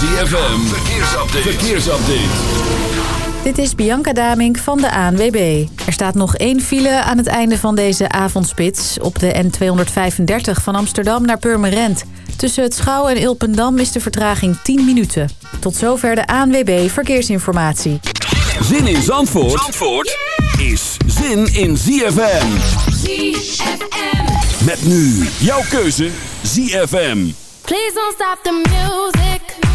ZFM, verkeersupdate. Dit is Bianca Damink van de ANWB. Er staat nog één file aan het einde van deze avondspits... op de N235 van Amsterdam naar Purmerend. Tussen het Schouw en Ilpendam is de vertraging 10 minuten. Tot zover de ANWB Verkeersinformatie. Zin in Zandvoort, Zandvoort is zin in ZFM. ZFM. Met nu jouw keuze ZFM. Please don't stop the music.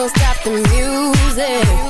Don't stop the music.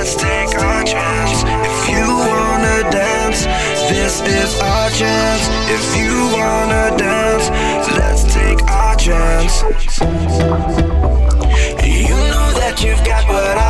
let's take our chance. If you wanna dance, this is our chance. If you wanna dance, let's take our chance. You know that you've got what I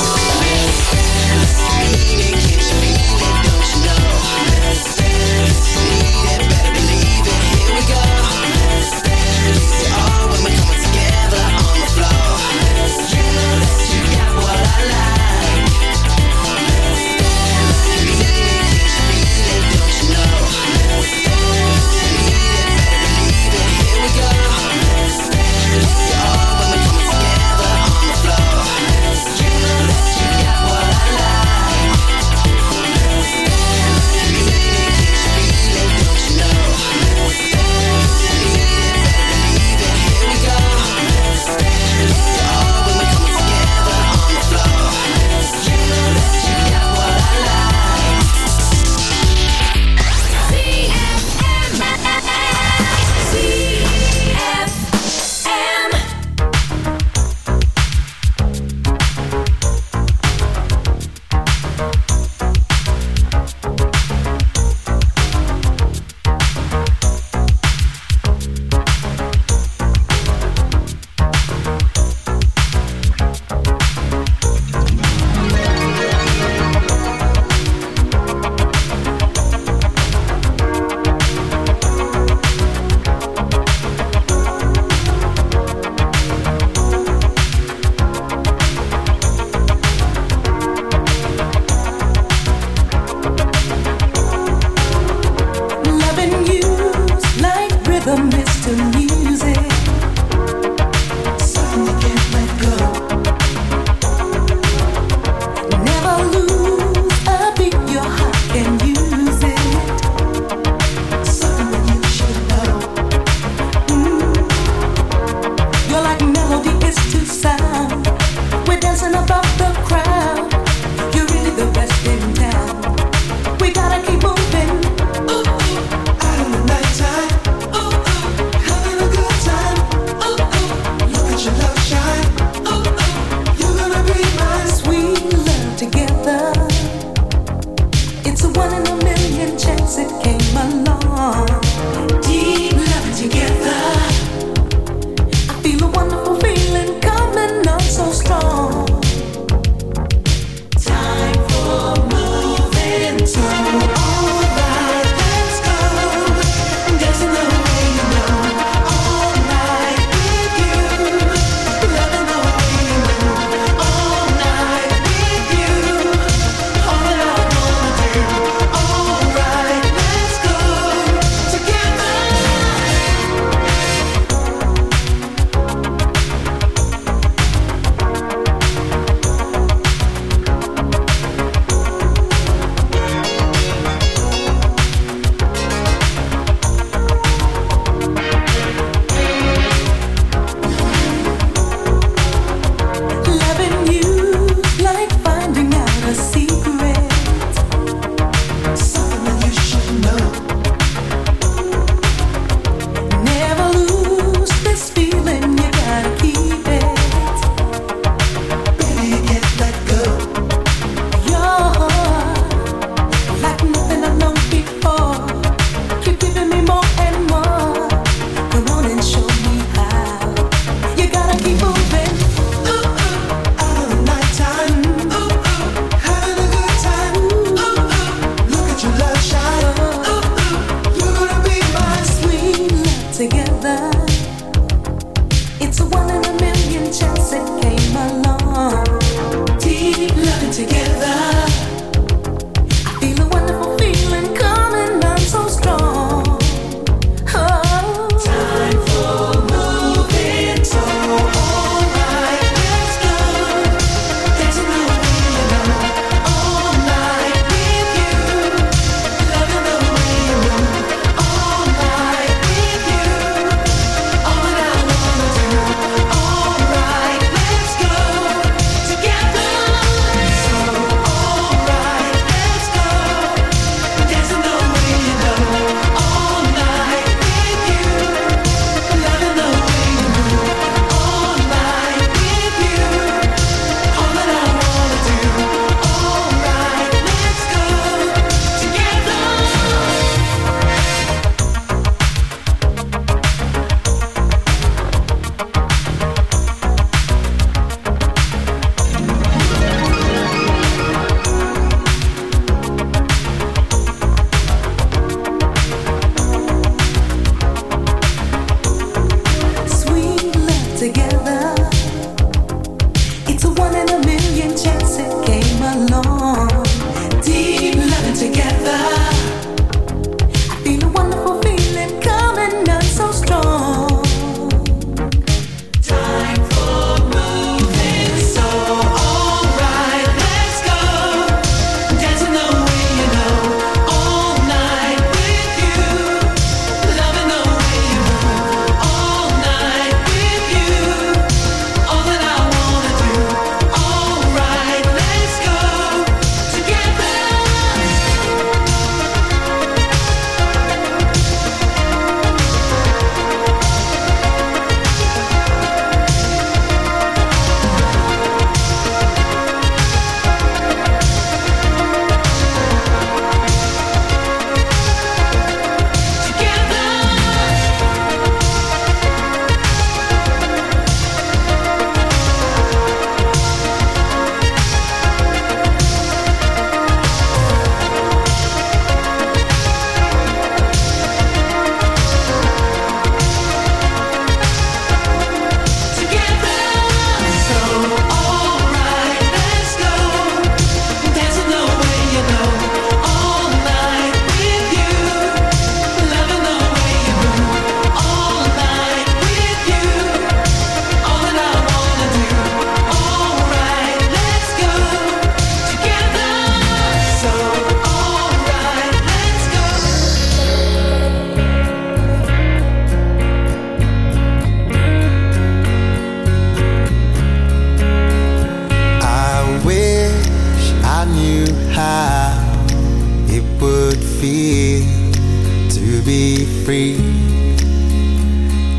Free.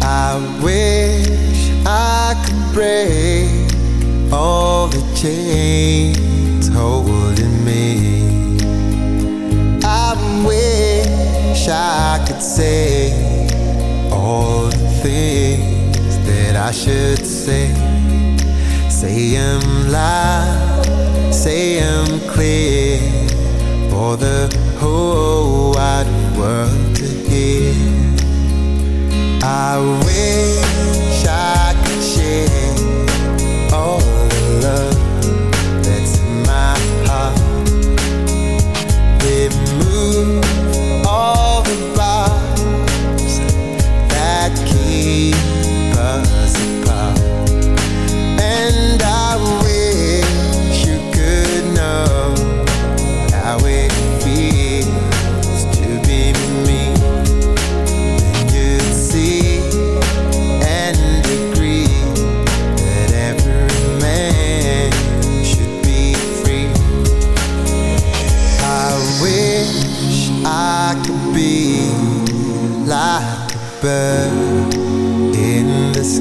I wish I could break all the chains holding me. I wish I could say all the things that I should say. Say 'em loud, say 'em clear for the whole wide world. I wish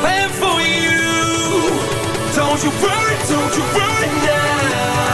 plan for you. Don't you worry, don't you worry now.